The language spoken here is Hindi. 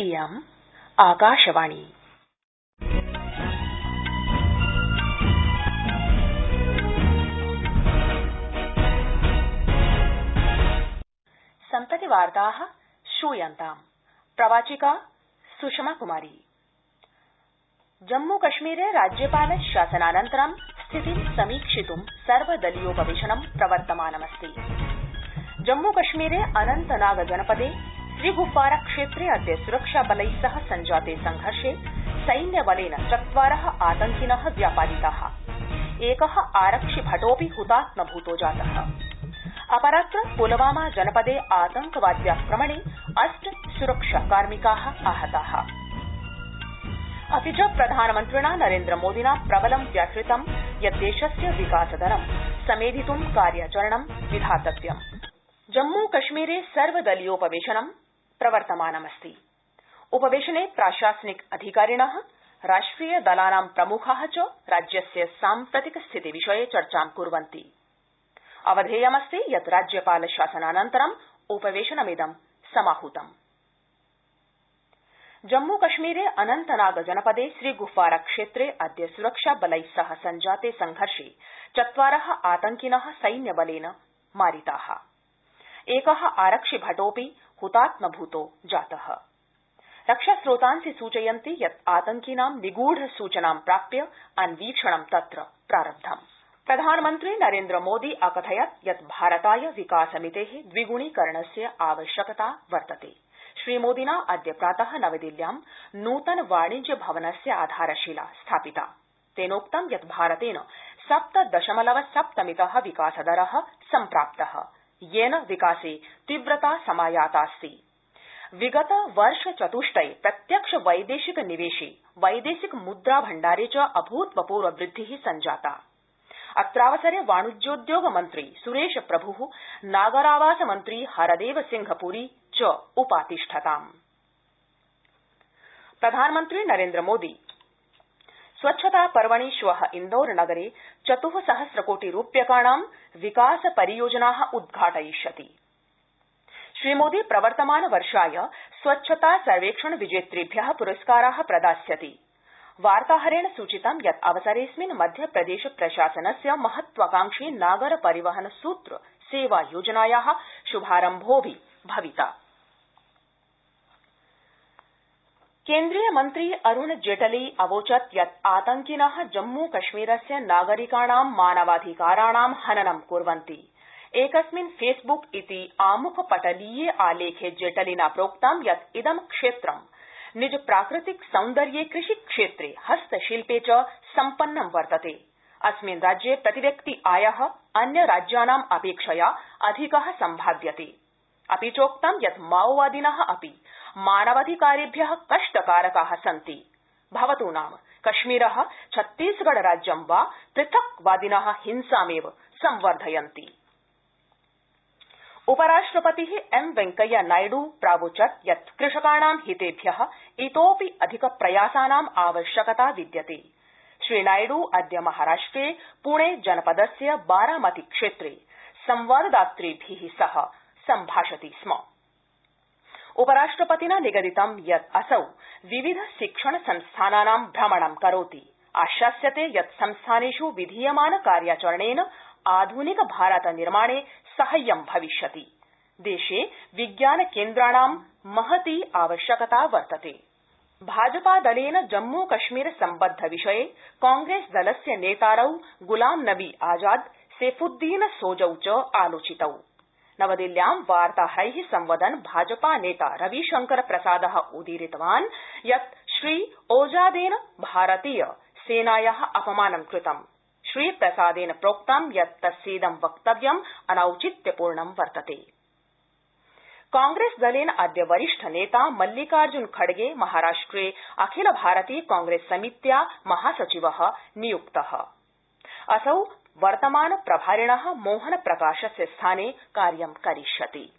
इयम् आकाशवाणी। सम्प्रति वार्ता श्रूयन्ताम्। प्रवाचिका सुषमा कुमारी। जम्मूकश्मीरे राज्यपाल शासनानन्तरं स्थितिं समीक्षित् सर्वदलीयोपवेशनं प्रवर्तमानमस्ति। जम्मूकश्मीरे अनन्तनाग जनपदे श्रीगुफ्वारा क्षेत्रे अद्य सुरक्षाबलै सह सञ्जाते संघर्षे सैन्यबलेन चत्वार आतंकिन व्यापादिता। एक आरक्षिभटोऽपि हुतात्मभूतो जात। अपरत्र पुलवामा जनपदे आतंकवाद्याक्रमणे अष्ट सुरक्षाकार्मिका आहता। अपि च प्रधानमन्त्रिणा नरेन्द्रमोदिना प्रबलं व्याहृतं यत् देशस्य विकासदरं समेधितुं कार्याचरणं विधातव्यम्। जम्मूकश्मीरे सर्वदलीयोपवेशनं प्रवर्तमानमस्ति। उपवेशने प्राशासनिक अधिकारिण, राष्ट्रिय दलानां प्रमुखा च राज्यस्य साम्प्रतिक स्थिति विषये चर्चां कुर्वन्ति। अवधेयमस्ति यत् राज्यपाल शासनानन्तरं उपवेशनमिदं समाहूतम्। जम्मूकश्मीरे अनन्तनाग जनपदे श्रीगुफ्वारा क्षेत्रे अद्य सुरक्षाबलै सह सञ्जाते संघर्षे चत्वार आतंकिन सैन्यबलेन मारिता। एक आरक्षिभटोऽपि हुतात्मभूतो जात। रक्षास्रोतांसि सूचयन्ति यत् आतंकिनां निगूढ सूचनां प्राप्य अन्वीक्षणं तत्र प्रारब्धम्। प्रधानमन्त्री नरेन्द्रमोदी अकथयत् यत् भारताय विकासमिते द्विगुणीकरणस्य आवश्यकता वर्तते। श्रीमोदिना अद्य प्रात नवदिल्ल्यां नूतन वाणिज्य भवनस्य आधारशिला स्थापिता। तेनोक्तं यत् भारतेन सप्त दशमलव सप्त मित विकासदर सम्प्राप्त। येन विकासे तीव्रता समायातास्ति। विगत वर्ष चतुष्टये प्रत्यक्ष वैदेशिक निवेशे, वैदेशिक मुद्रा भण्डारे च अभूतपूर्व वृद्धि सञ्जाता। अत्रावसरे वाणिज्योद्योग मन्त्री सुरेश प्रभु, नागरावास मन्त्री हरदेव सिंह पुरी च उपातिष्ठताम्। प्रधानमन्त्री नरेन्द्रमोदी स्वच्छता पर्वणि श्व इन्दौरनगरे विकास परियोजना उद्घाटयिष्यति। श्रीमोदी प्रवर्तमान वर्षाय स्वच्छता सर्वेक्षण विजेतृभ्य पुरस्कारा प्रदास्यति। वार्ताहरेण सूचितं यत् अवसरेऽस्मिन् मध्यप्रदेश प्रशासनस्य महत्वाकांक्षी नागर परिवहन सूत्र सेवा योजनाया शुभारम्भोऽपि भविता। केंद्रीय मन्त्री अरूण जेटली अवोचत् यत् आतंकिन जम्मूकश्मीरस्य नागरिकाणां मानवाधिकाराणां हननं कुर्वन्ति। एकस्मिन् फेसबुक इति आमुखपटलीये आलेखे जेटलिना प्रोक्तं यत् इदं क्षेत्रं, निज प्राकृतिक सौन्दर्ये कृषिक्षेत्रे हस्तशिल्पे च सम्पन्नं वर्तते। अस्मिन् राज्ये प्रतिव्यक्ति आय अन्य राज्यानाम् अपेक्षया अधिक सम्भाव्यते। अपि चोक्तं यत् माओवादिन अपि मानवाधिकारेभ्य कष्टकारका सन्ति। भवतु नाम, कश्मीर, छत्तीसगढ़ राज्यं वा पृथक्वादिन हिंसामेव संवर्धयन्ति। उपराष्ट्रपति एम वेंकैया नायडू प्रावोचत् यत् कृषकाणां हितेभ्य इतोऽपि अधिक प्रयासानाम् आवश्यकता विद्यते। श्रीनायडू अद्य महाराष्ट्रे पुणे जनपदस्य बारामती क्षेत्रे संवाददातृभि सह सम्भाषति स्म। उपराष्ट्रपतिना निगदितं यत् असौ विविध शिक्षण संस्थानानां भ्रमणं करोति। आशास्यते यत् संस्थानेष् विधीयमान कार्याचरणेन आधुनिक भारत निर्माणे साहाय्यं भविष्यति। देशे विज्ञान केन्द्राणां महती आवश्यकता वर्तते। भाजपादलेन जम्मूकश्मीर सम्बद्ध विषये कांग्रेसदलस्य नेतारौ गुलाम नबी आज़ाद सेफुद्दीन सोजौ च आलोचितौ। नवदिल्ल्यां वार्ताहरै संवदन् भाजपा नेता रविशंकर प्रसाद उदीरितवान् यत् श्री ओजादेन भारतीय सेनाया अपमानं कृतम् श्रीप्रसादेन प्रोक्तं यत् तस्येदं वक्तव्यम् अनौचित्यपूर्णं वर्तते। कांग्रेसदलेन अद्य वरिष्ठ नेता मल्लिकार्जुन खड़गे महाराष्ट्रे अखिल भारतीय कांग्रेस समित्या महासचिव नियुक्त। असौ वर्तमान प्रभारिण मोहन प्रकाशस्य स्थाने कार्यं करिष्यति।